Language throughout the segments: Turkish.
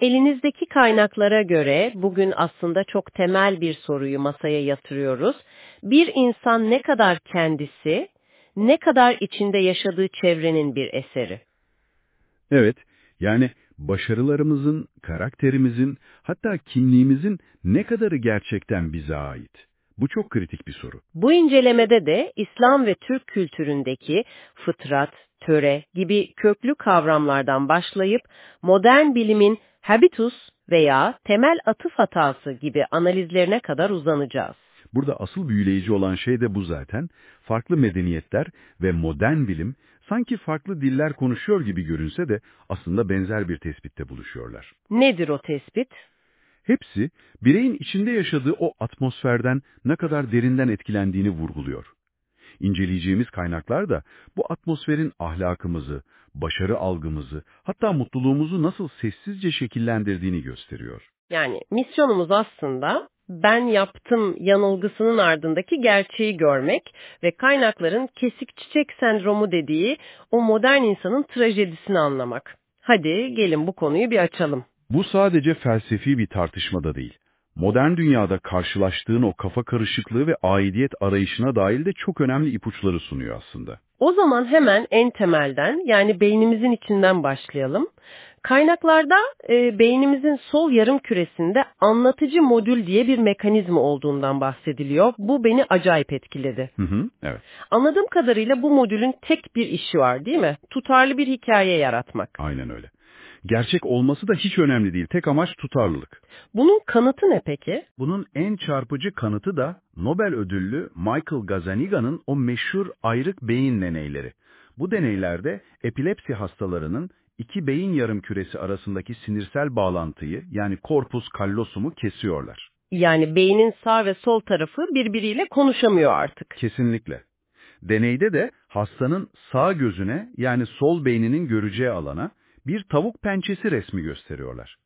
Elinizdeki kaynaklara göre bugün aslında çok temel bir soruyu masaya yatırıyoruz. Bir insan ne kadar kendisi, ne kadar içinde yaşadığı çevrenin bir eseri. Evet, yani başarılarımızın, karakterimizin, hatta kimliğimizin ne kadarı gerçekten bize ait? Bu çok kritik bir soru. Bu incelemede de İslam ve Türk kültüründeki fıtrat, töre gibi köklü kavramlardan başlayıp modern bilimin habitus veya temel atıf hatası gibi analizlerine kadar uzanacağız. Burada asıl büyüleyici olan şey de bu zaten. Farklı medeniyetler ve modern bilim sanki farklı diller konuşuyor gibi görünse de aslında benzer bir tespitte buluşuyorlar. Nedir o tespit? Hepsi bireyin içinde yaşadığı o atmosferden ne kadar derinden etkilendiğini vurguluyor. İnceleyeceğimiz kaynaklar da bu atmosferin ahlakımızı, başarı algımızı, hatta mutluluğumuzu nasıl sessizce şekillendirdiğini gösteriyor. Yani misyonumuz aslında ben yaptım yanılgısının ardındaki gerçeği görmek ve kaynakların kesik çiçek sendromu dediği o modern insanın trajedisini anlamak. Hadi gelin bu konuyu bir açalım. Bu sadece felsefi bir tartışmada değil. Modern dünyada karşılaştığın o kafa karışıklığı ve aidiyet arayışına dair de çok önemli ipuçları sunuyor aslında. O zaman hemen en temelden yani beynimizin içinden başlayalım. Kaynaklarda e, beynimizin sol yarım küresinde anlatıcı modül diye bir mekanizma olduğundan bahsediliyor. Bu beni acayip etkiledi. Hı hı, evet. Anladığım kadarıyla bu modülün tek bir işi var değil mi? Tutarlı bir hikaye yaratmak. Aynen öyle. Gerçek olması da hiç önemli değil. Tek amaç tutarlılık. Bunun kanıtı ne peki? Bunun en çarpıcı kanıtı da Nobel ödüllü Michael Gazzaniga'nın o meşhur ayrık beyin deneyleri. Bu deneylerde epilepsi hastalarının iki beyin yarım küresi arasındaki sinirsel bağlantıyı yani korpus callosum'u kesiyorlar. Yani beynin sağ ve sol tarafı birbiriyle konuşamıyor artık. Kesinlikle. Deneyde de hastanın sağ gözüne yani sol beyninin göreceği alana bir tavuk pençesi resmi gösteriyorlar.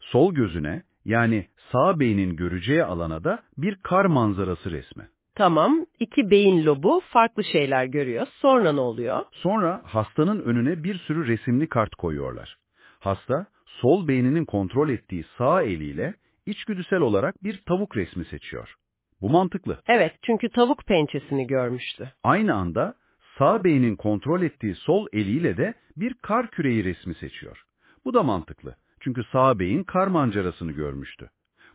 Sol gözüne yani sağ beynin göreceği alana da bir kar manzarası resmi. Tamam, iki beyin lobu farklı şeyler görüyor. Sonra ne oluyor? Sonra hastanın önüne bir sürü resimli kart koyuyorlar. Hasta, sol beyninin kontrol ettiği sağ eliyle içgüdüsel olarak bir tavuk resmi seçiyor. Bu mantıklı. Evet, çünkü tavuk pençesini görmüştü. Aynı anda sağ beynin kontrol ettiği sol eliyle de bir kar küreği resmi seçiyor. Bu da mantıklı. Çünkü sağ beyin kar mancarasını görmüştü.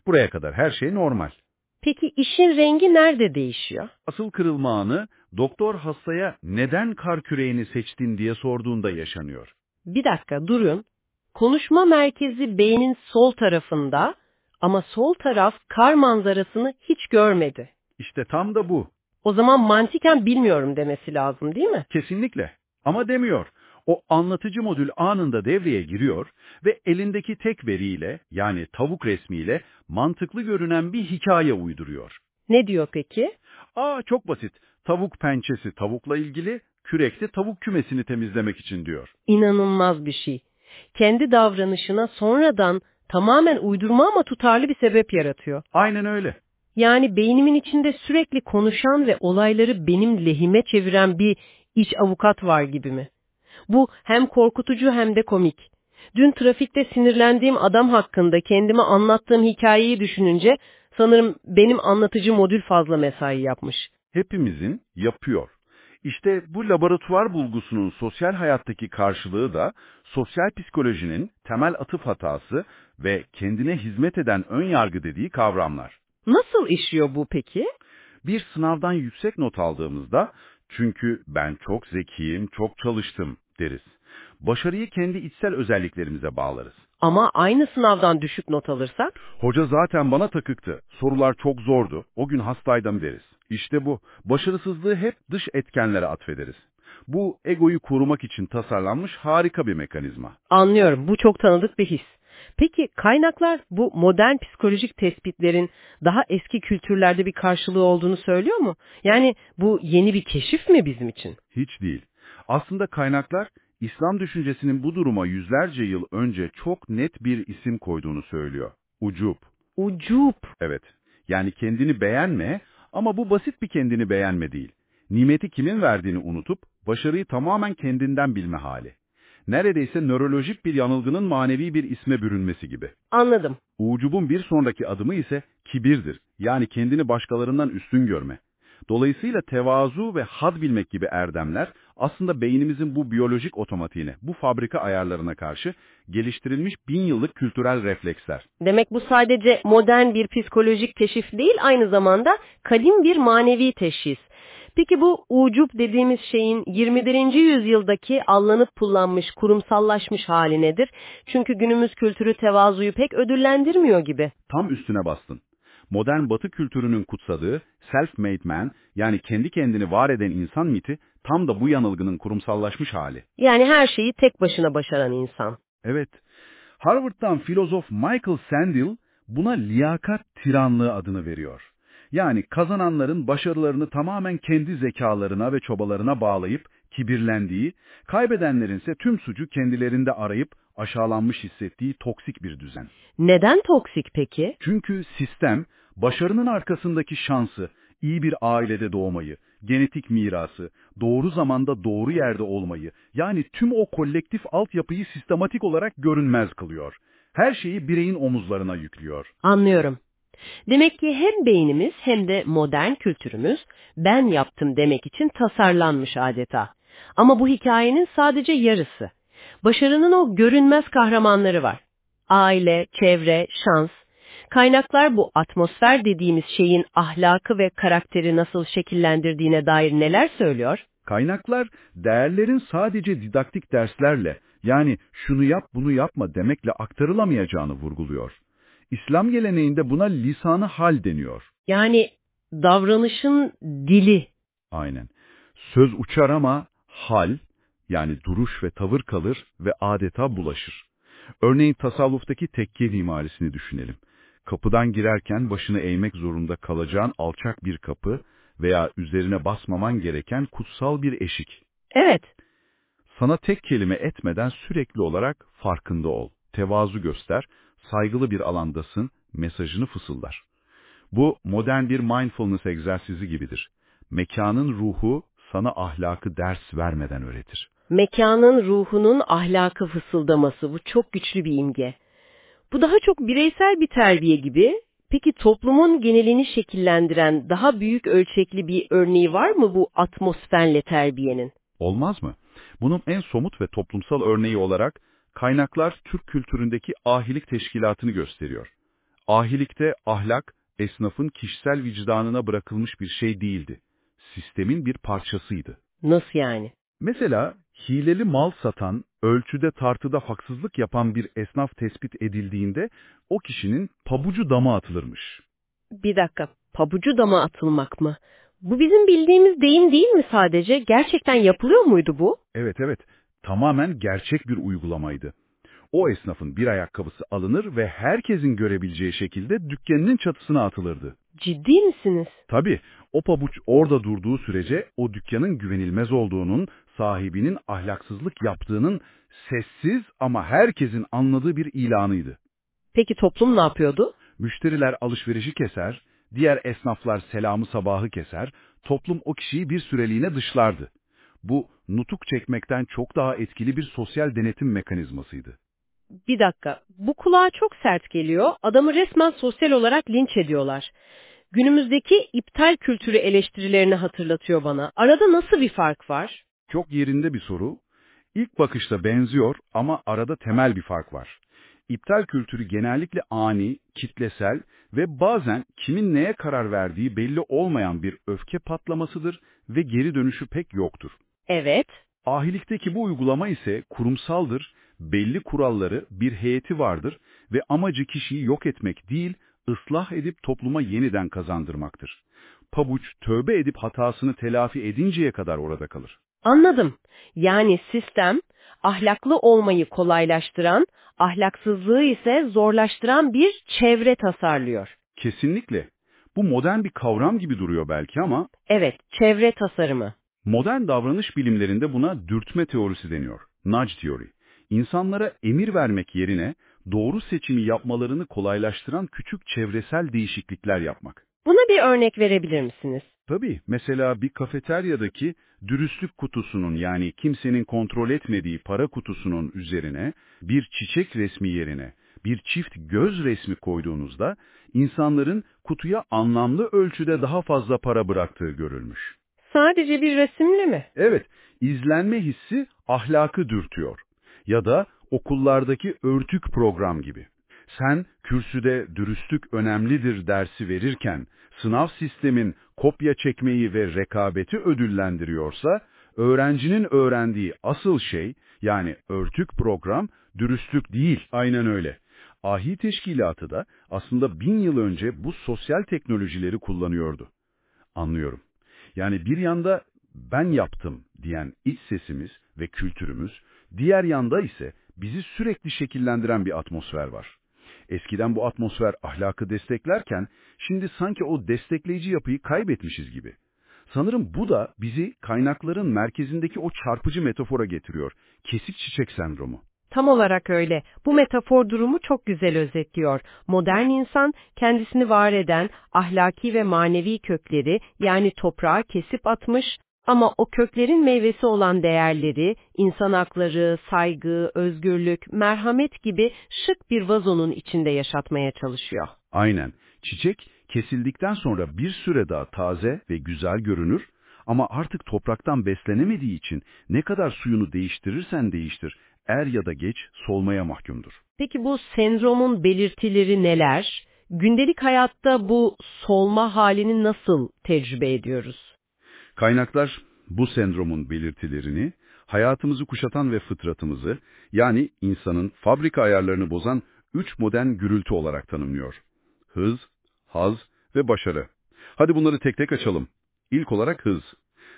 Buraya kadar her şey normal. Peki işin rengi nerede değişiyor? Asıl kırılma anı doktor hastaya neden kar küreğini seçtin diye sorduğunda yaşanıyor. Bir dakika durun. Konuşma merkezi beynin sol tarafında ama sol taraf kar manzarasını hiç görmedi. İşte tam da bu. O zaman mantiken bilmiyorum demesi lazım değil mi? Kesinlikle. Ama demiyor. O anlatıcı modül anında devreye giriyor ve elindeki tek veriyle yani tavuk resmiyle mantıklı görünen bir hikaye uyduruyor. Ne diyor peki? Aa çok basit. Tavuk pençesi tavukla ilgili, kürekte tavuk kümesini temizlemek için diyor. İnanılmaz bir şey. Kendi davranışına sonradan tamamen uydurma ama tutarlı bir sebep yaratıyor. Aynen öyle. Yani beynimin içinde sürekli konuşan ve olayları benim lehime çeviren bir iç avukat var gibi mi? Bu hem korkutucu hem de komik. Dün trafikte sinirlendiğim adam hakkında kendime anlattığım hikayeyi düşününce sanırım benim anlatıcı modül fazla mesai yapmış. Hepimizin yapıyor. İşte bu laboratuvar bulgusunun sosyal hayattaki karşılığı da sosyal psikolojinin temel atıf hatası ve kendine hizmet eden ön yargı dediği kavramlar. Nasıl işliyor bu peki? Bir sınavdan yüksek not aldığımızda çünkü ben çok zekiyim, çok çalıştım deriz. Başarıyı kendi içsel özelliklerimize bağlarız. Ama aynı sınavdan düşük not alırsak? Hoca zaten bana takıktı. Sorular çok zordu. O gün hastaydım deriz. İşte bu. Başarısızlığı hep dış etkenlere atfederiz. Bu egoyu korumak için tasarlanmış harika bir mekanizma. Anlıyorum. Bu çok tanıdık bir his. Peki kaynaklar bu modern psikolojik tespitlerin daha eski kültürlerde bir karşılığı olduğunu söylüyor mu? Yani bu yeni bir keşif mi bizim için? Hiç değil. Aslında kaynaklar İslam düşüncesinin bu duruma yüzlerce yıl önce çok net bir isim koyduğunu söylüyor. Ucub. Ucub. Evet. Yani kendini beğenme ama bu basit bir kendini beğenme değil. Nimeti kimin verdiğini unutup başarıyı tamamen kendinden bilme hali. Neredeyse nörolojik bir yanılgının manevi bir isme bürünmesi gibi. Anladım. Ucubun bir sonraki adımı ise kibirdir. Yani kendini başkalarından üstün görme. Dolayısıyla tevazu ve had bilmek gibi erdemler aslında beynimizin bu biyolojik otomatiğine, bu fabrika ayarlarına karşı geliştirilmiş bin yıllık kültürel refleksler. Demek bu sadece modern bir psikolojik keşif değil, aynı zamanda kadim bir manevi teşhis. Peki bu ucup dediğimiz şeyin 21. yüzyıldaki allanıp pullanmış, kurumsallaşmış hali nedir? Çünkü günümüz kültürü tevazuyu pek ödüllendirmiyor gibi. Tam üstüne bastın. Modern batı kültürünün kutsadığı self-made man yani kendi kendini var eden insan miti tam da bu yanılgının kurumsallaşmış hali. Yani her şeyi tek başına başaran insan. Evet. Harvard'dan filozof Michael Sandel buna liyakat tiranlığı adını veriyor. Yani kazananların başarılarını tamamen kendi zekalarına ve çobalarına bağlayıp kibirlendiği, kaybedenlerin ise tüm suçu kendilerinde arayıp aşağılanmış hissettiği toksik bir düzen. Neden toksik peki? Çünkü sistem, başarının arkasındaki şansı, iyi bir ailede doğmayı, genetik mirası, doğru zamanda doğru yerde olmayı, yani tüm o kolektif altyapıyı sistematik olarak görünmez kılıyor. Her şeyi bireyin omuzlarına yüklüyor. Anlıyorum. Demek ki hem beynimiz hem de modern kültürümüz ben yaptım demek için tasarlanmış adeta. Ama bu hikayenin sadece yarısı. Başarının o görünmez kahramanları var. Aile, çevre, şans. Kaynaklar bu atmosfer dediğimiz şeyin ahlakı ve karakteri nasıl şekillendirdiğine dair neler söylüyor? Kaynaklar değerlerin sadece didaktik derslerle yani şunu yap bunu yapma demekle aktarılamayacağını vurguluyor. İslam geleneğinde buna lisanı hal deniyor. Yani davranışın dili. Aynen. Söz uçar ama hal yani duruş ve tavır kalır ve adeta bulaşır. Örneğin tasavvuftaki tekke mimarisini düşünelim. Kapıdan girerken başını eğmek zorunda kalacağın alçak bir kapı veya üzerine basmaman gereken kutsal bir eşik. Evet. Sana tek kelime etmeden sürekli olarak farkında ol, tevazu göster, saygılı bir alandasın mesajını fısıldar. Bu modern bir mindfulness egzersizi gibidir. Mekanın ruhu sana ahlakı ders vermeden öğretir. Mekanın ruhunun ahlakı fısıldaması bu çok güçlü bir imge. Bu daha çok bireysel bir terbiye gibi. Peki toplumun genelini şekillendiren daha büyük ölçekli bir örneği var mı bu atmosferle terbiyenin? Olmaz mı? Bunun en somut ve toplumsal örneği olarak kaynaklar Türk kültüründeki ahilik teşkilatını gösteriyor. Ahilikte ahlak, esnafın kişisel vicdanına bırakılmış bir şey değildi. Sistemin bir parçasıydı. Nasıl yani? Mesela hileli mal satan, ölçüde tartıda haksızlık yapan bir esnaf tespit edildiğinde o kişinin pabucu dama atılırmış. Bir dakika, pabucu dama atılmak mı? Bu bizim bildiğimiz deyim değil mi sadece? Gerçekten yapılıyor muydu bu? Evet evet, tamamen gerçek bir uygulamaydı. O esnafın bir ayakkabısı alınır ve herkesin görebileceği şekilde dükkanının çatısına atılırdı. Ciddi misiniz? Tabii, o pabuç orada durduğu sürece o dükkanın güvenilmez olduğunun, sahibinin ahlaksızlık yaptığının sessiz ama herkesin anladığı bir ilanıydı. Peki toplum ne yapıyordu? Müşteriler alışverişi keser, diğer esnaflar selamı sabahı keser, toplum o kişiyi bir süreliğine dışlardı. Bu, nutuk çekmekten çok daha etkili bir sosyal denetim mekanizmasıydı. Bir dakika, bu kulağa çok sert geliyor. Adamı resmen sosyal olarak linç ediyorlar. Günümüzdeki iptal kültürü eleştirilerini hatırlatıyor bana. Arada nasıl bir fark var? Çok yerinde bir soru. İlk bakışta benziyor ama arada temel bir fark var. İptal kültürü genellikle ani, kitlesel ve bazen kimin neye karar verdiği belli olmayan bir öfke patlamasıdır ve geri dönüşü pek yoktur. Evet. Ahilikteki bu uygulama ise kurumsaldır, belli kuralları, bir heyeti vardır ve amacı kişiyi yok etmek değil, ıslah edip topluma yeniden kazandırmaktır. Pabuç tövbe edip hatasını telafi edinceye kadar orada kalır. Anladım. Yani sistem ahlaklı olmayı kolaylaştıran, ahlaksızlığı ise zorlaştıran bir çevre tasarlıyor. Kesinlikle. Bu modern bir kavram gibi duruyor belki ama Evet, çevre tasarımı. Modern davranış bilimlerinde buna dürtme teorisi deniyor. Nudge theory. İnsanlara emir vermek yerine doğru seçimi yapmalarını kolaylaştıran küçük çevresel değişiklikler yapmak. Buna bir örnek verebilir misiniz? Tabii, mesela bir kafeteryadaki dürüstlük kutusunun yani kimsenin kontrol etmediği para kutusunun üzerine bir çiçek resmi yerine bir çift göz resmi koyduğunuzda insanların kutuya anlamlı ölçüde daha fazla para bıraktığı görülmüş. Sadece bir resimle mi? Evet, izlenme hissi ahlakı dürtüyor. Ya da okullardaki örtük program gibi. Sen kürsüde dürüstlük önemlidir dersi verirken sınav sistemin kopya çekmeyi ve rekabeti ödüllendiriyorsa, öğrencinin öğrendiği asıl şey yani örtük program dürüstlük değil. Aynen öyle. Ahi Teşkilatı da aslında bin yıl önce bu sosyal teknolojileri kullanıyordu. Anlıyorum. Yani bir yanda ben yaptım diyen iç sesimiz ve kültürümüz, diğer yanda ise bizi sürekli şekillendiren bir atmosfer var. Eskiden bu atmosfer ahlakı desteklerken, şimdi sanki o destekleyici yapıyı kaybetmişiz gibi. Sanırım bu da bizi kaynakların merkezindeki o çarpıcı metafora getiriyor. Kesik çiçek sendromu. Tam olarak öyle. Bu metafor durumu çok güzel özetliyor. Modern insan kendisini var eden ahlaki ve manevi kökleri yani toprağa kesip atmış ama o köklerin meyvesi olan değerleri, insan hakları, saygı, özgürlük, merhamet gibi şık bir vazonun içinde yaşatmaya çalışıyor. Aynen. Çiçek kesildikten sonra bir süre daha taze ve güzel görünür ama artık topraktan beslenemediği için ne kadar suyunu değiştirirsen değiştir, er ya da geç solmaya mahkumdur. Peki bu sendromun belirtileri neler? Gündelik hayatta bu solma halini nasıl tecrübe ediyoruz? Kaynaklar bu sendromun belirtilerini, hayatımızı kuşatan ve fıtratımızı, yani insanın fabrika ayarlarını bozan üç modern gürültü olarak tanımlıyor. Hız, haz ve başarı. Hadi bunları tek tek açalım. İlk olarak hız.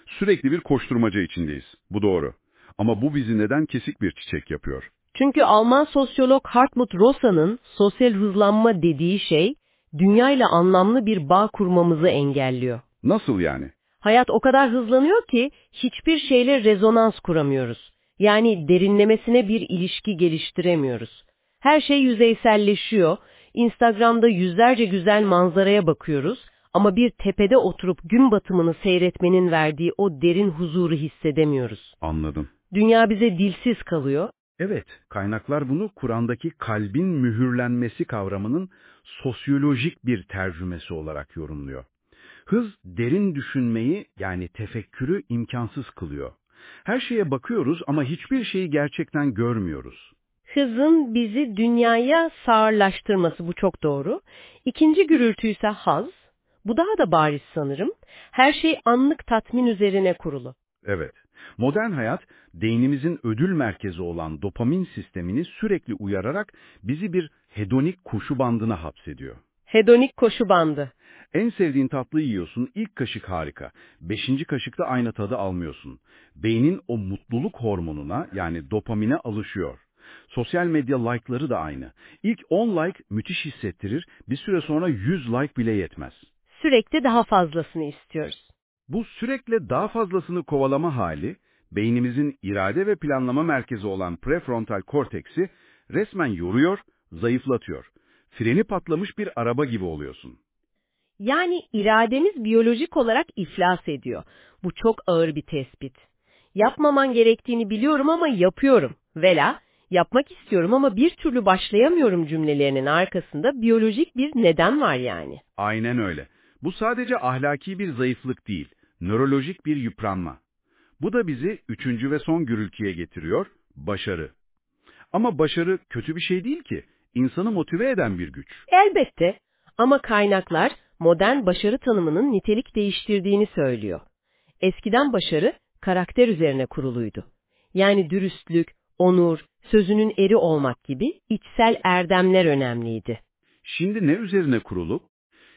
Sürekli bir koşturmaca içindeyiz. Bu doğru. Ama bu bizi neden kesik bir çiçek yapıyor? Çünkü Alman sosyolog Hartmut Rossa'nın sosyal hızlanma dediği şey, dünyayla anlamlı bir bağ kurmamızı engelliyor. Nasıl yani? Hayat o kadar hızlanıyor ki hiçbir şeyle rezonans kuramıyoruz. Yani derinlemesine bir ilişki geliştiremiyoruz. Her şey yüzeyselleşiyor. Instagram'da yüzlerce güzel manzaraya bakıyoruz ama bir tepede oturup gün batımını seyretmenin verdiği o derin huzuru hissedemiyoruz. Anladım. Dünya bize dilsiz kalıyor. Evet, kaynaklar bunu Kur'an'daki kalbin mühürlenmesi kavramının sosyolojik bir tercümesi olarak yorumluyor. Hız, derin düşünmeyi yani tefekkürü imkansız kılıyor. Her şeye bakıyoruz ama hiçbir şeyi gerçekten görmüyoruz. Hızın bizi dünyaya sağırlaştırması bu çok doğru. İkinci gürültü ise haz. Bu daha da bariz sanırım. Her şey anlık tatmin üzerine kurulu. Evet, modern hayat beynimizin ödül merkezi olan dopamin sistemini sürekli uyararak bizi bir hedonik koşu bandına hapsediyor. Hedonik koşu bandı. En sevdiğin tatlıyı yiyorsun, ilk kaşık harika. Beşinci kaşıkta aynı tadı almıyorsun. Beynin o mutluluk hormonuna yani dopamine alışıyor. Sosyal medya like'ları da aynı. İlk 10 like müthiş hissettirir, bir süre sonra 100 like bile yetmez. Sürekli daha fazlasını istiyoruz. Bu sürekli daha fazlasını kovalama hali, beynimizin irade ve planlama merkezi olan prefrontal korteksi resmen yoruyor, zayıflatıyor. Freni patlamış bir araba gibi oluyorsun. Yani irademiz biyolojik olarak iflas ediyor. Bu çok ağır bir tespit. Yapmaman gerektiğini biliyorum ama yapıyorum. Vela, yapmak istiyorum ama bir türlü başlayamıyorum cümlelerinin arkasında biyolojik bir neden var yani. Aynen öyle. Bu sadece ahlaki bir zayıflık değil, nörolojik bir yıpranma. Bu da bizi üçüncü ve son gürültüye getiriyor, başarı. Ama başarı kötü bir şey değil ki, insanı motive eden bir güç. Elbette ama kaynaklar modern başarı tanımının nitelik değiştirdiğini söylüyor. Eskiden başarı karakter üzerine kuruluydu. Yani dürüstlük, onur, sözünün eri olmak gibi içsel erdemler önemliydi. Şimdi ne üzerine kurulu?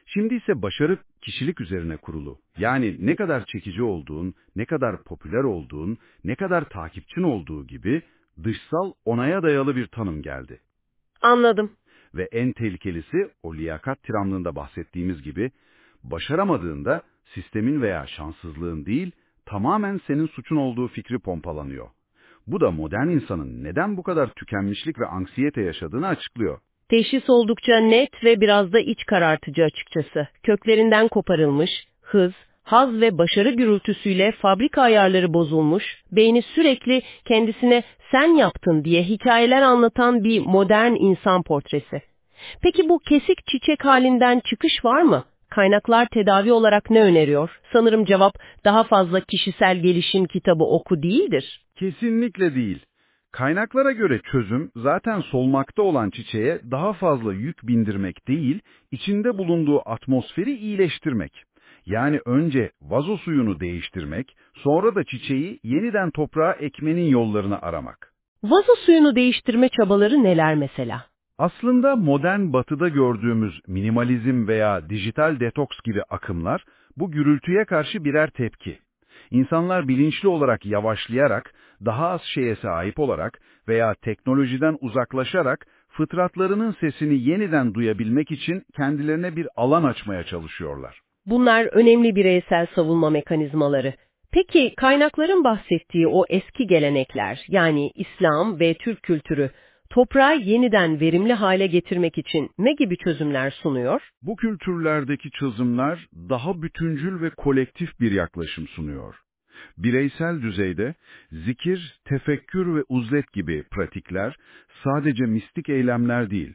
Şimdi ise başarı kişilik üzerine kurulu. Yani ne kadar çekici olduğun, ne kadar popüler olduğun, ne kadar takipçin olduğu gibi dışsal onaya dayalı bir tanım geldi. Anladım. Ve en tehlikelisi o liyakat tiramlığında bahsettiğimiz gibi başaramadığında sistemin veya şanssızlığın değil tamamen senin suçun olduğu fikri pompalanıyor. Bu da modern insanın neden bu kadar tükenmişlik ve anksiyete yaşadığını açıklıyor. Teşhis oldukça net ve biraz da iç karartıcı açıkçası. Köklerinden koparılmış, hız, haz ve başarı gürültüsüyle fabrika ayarları bozulmuş, beyni sürekli kendisine sen yaptın diye hikayeler anlatan bir modern insan portresi. Peki bu kesik çiçek halinden çıkış var mı? Kaynaklar tedavi olarak ne öneriyor? Sanırım cevap daha fazla kişisel gelişim kitabı oku değildir. Kesinlikle değil. Kaynaklara göre çözüm zaten solmakta olan çiçeğe daha fazla yük bindirmek değil, içinde bulunduğu atmosferi iyileştirmek. Yani önce vazo suyunu değiştirmek, sonra da çiçeği yeniden toprağa ekmenin yollarını aramak. Vazo suyunu değiştirme çabaları neler mesela? Aslında modern batıda gördüğümüz minimalizm veya dijital detoks gibi akımlar bu gürültüye karşı birer tepki. İnsanlar bilinçli olarak yavaşlayarak, daha az şeye sahip olarak veya teknolojiden uzaklaşarak fıtratlarının sesini yeniden duyabilmek için kendilerine bir alan açmaya çalışıyorlar. Bunlar önemli bireysel savunma mekanizmaları. Peki kaynakların bahsettiği o eski gelenekler yani İslam ve Türk kültürü toprağı yeniden verimli hale getirmek için ne gibi çözümler sunuyor? Bu kültürlerdeki çözümler daha bütüncül ve kolektif bir yaklaşım sunuyor. Bireysel düzeyde zikir, tefekkür ve uzlet gibi pratikler sadece mistik eylemler değil.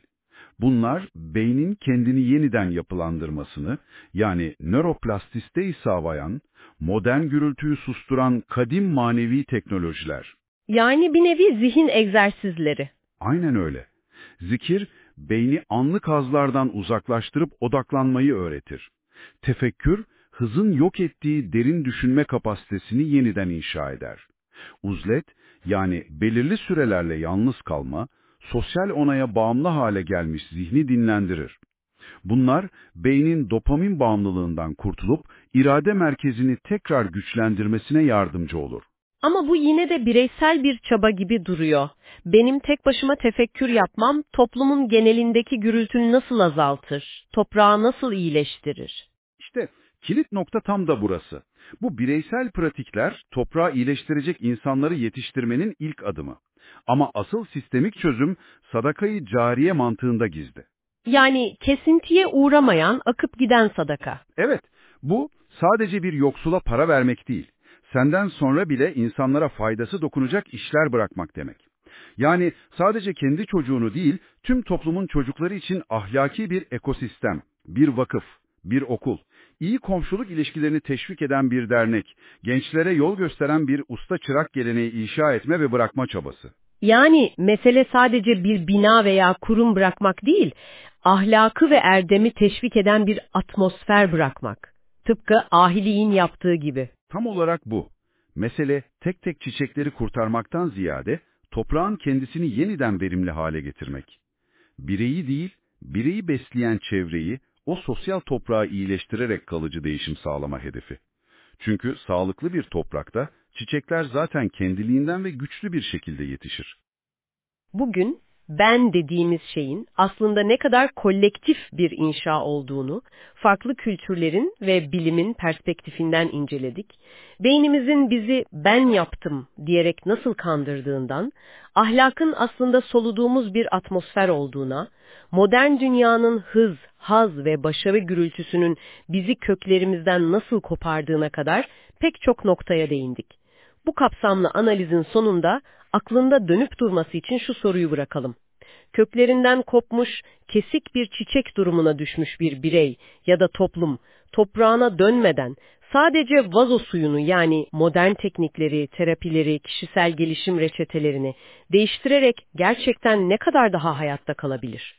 Bunlar beynin kendini yeniden yapılandırmasını yani nöroplastisteyi sağlayan, modern gürültüyü susturan kadim manevi teknolojiler. Yani bir nevi zihin egzersizleri. Aynen öyle. Zikir, beyni anlık hazlardan uzaklaştırıp odaklanmayı öğretir. Tefekkür, hızın yok ettiği derin düşünme kapasitesini yeniden inşa eder. Uzlet, yani belirli sürelerle yalnız kalma, sosyal onaya bağımlı hale gelmiş zihni dinlendirir. Bunlar, beynin dopamin bağımlılığından kurtulup irade merkezini tekrar güçlendirmesine yardımcı olur. Ama bu yine de bireysel bir çaba gibi duruyor. Benim tek başıma tefekkür yapmam toplumun genelindeki gürültünü nasıl azaltır, toprağı nasıl iyileştirir? İşte kilit nokta tam da burası. Bu bireysel pratikler toprağı iyileştirecek insanları yetiştirmenin ilk adımı. Ama asıl sistemik çözüm sadakayı cariye mantığında gizli. Yani kesintiye uğramayan, akıp giden sadaka. Evet, bu sadece bir yoksula para vermek değil senden sonra bile insanlara faydası dokunacak işler bırakmak demek. Yani sadece kendi çocuğunu değil, tüm toplumun çocukları için ahlaki bir ekosistem, bir vakıf, bir okul, iyi komşuluk ilişkilerini teşvik eden bir dernek, gençlere yol gösteren bir usta çırak geleneği inşa etme ve bırakma çabası. Yani mesele sadece bir bina veya kurum bırakmak değil, ahlakı ve erdemi teşvik eden bir atmosfer bırakmak. Tıpkı ahiliğin yaptığı gibi. Tam olarak bu. Mesele tek tek çiçekleri kurtarmaktan ziyade toprağın kendisini yeniden verimli hale getirmek. Bireyi değil, bireyi besleyen çevreyi, o sosyal toprağı iyileştirerek kalıcı değişim sağlama hedefi. Çünkü sağlıklı bir toprakta çiçekler zaten kendiliğinden ve güçlü bir şekilde yetişir. Bugün ben dediğimiz şeyin aslında ne kadar kolektif bir inşa olduğunu farklı kültürlerin ve bilimin perspektifinden inceledik. Beynimizin bizi ben yaptım diyerek nasıl kandırdığından, ahlakın aslında soluduğumuz bir atmosfer olduğuna, modern dünyanın hız, haz ve başarı gürültüsünün bizi köklerimizden nasıl kopardığına kadar pek çok noktaya değindik. Bu kapsamlı analizin sonunda aklında dönüp durması için şu soruyu bırakalım. Köklerinden kopmuş, kesik bir çiçek durumuna düşmüş bir birey ya da toplum, toprağına dönmeden sadece vazo suyunu yani modern teknikleri, terapileri, kişisel gelişim reçetelerini değiştirerek gerçekten ne kadar daha hayatta kalabilir?